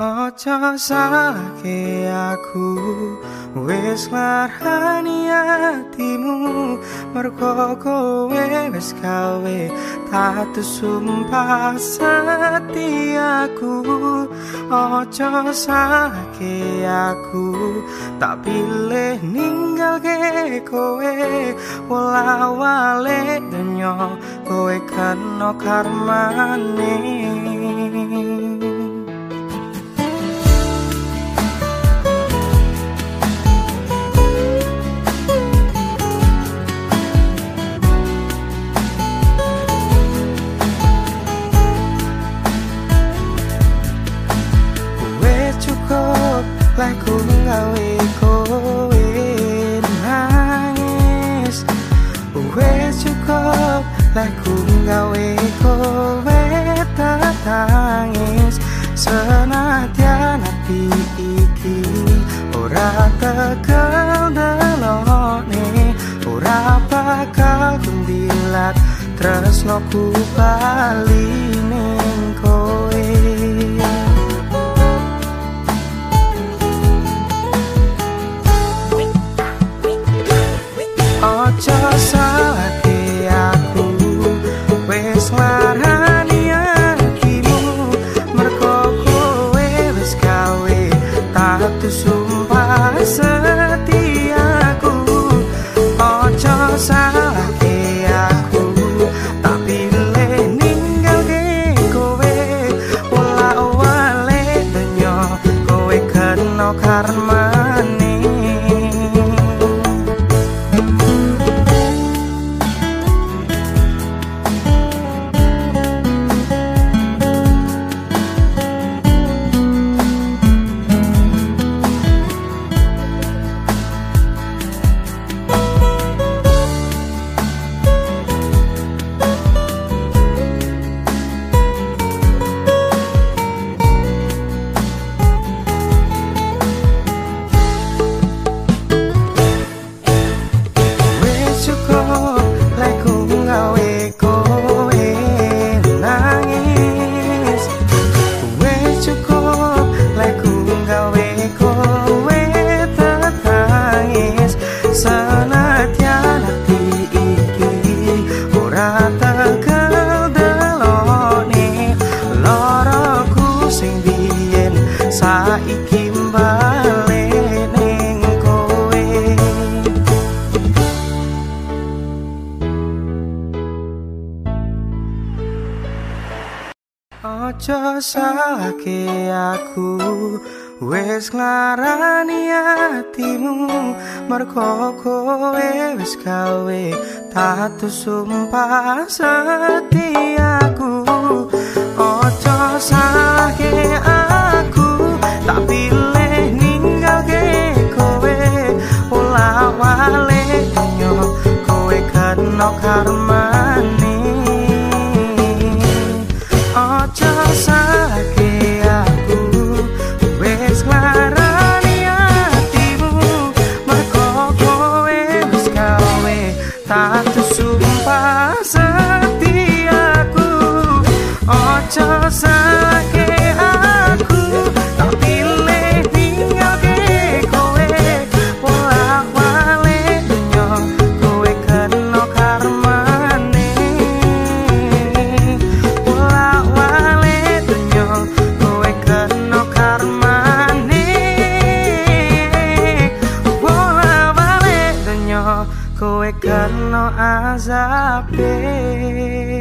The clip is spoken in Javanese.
Ojo salahke aku Wis larani hatimu Mergo kowe wis gawe Tatu sumpah setiaku Ojo salahke aku Tak pilih ninggal ke kowe. Wala wale denyo Kowe kano karmane tekel delone Ora bakal kundilat Tresno ku bali ning kowe Ojo salahke aku Wes larani hatimu Mergo kowe wis gawe Tatu sumpah kena saiki mbale ning kowe. Ojo salahke aku Wes nglarani hatimu Mergo kowe wis gawe Tatu sumpah setiaku kena karmane Ojo salahke aku Wes nglarani hatimu. Mergo kowe wis gawe Tatu sumpah setiaku Ojo salahke asa apenas.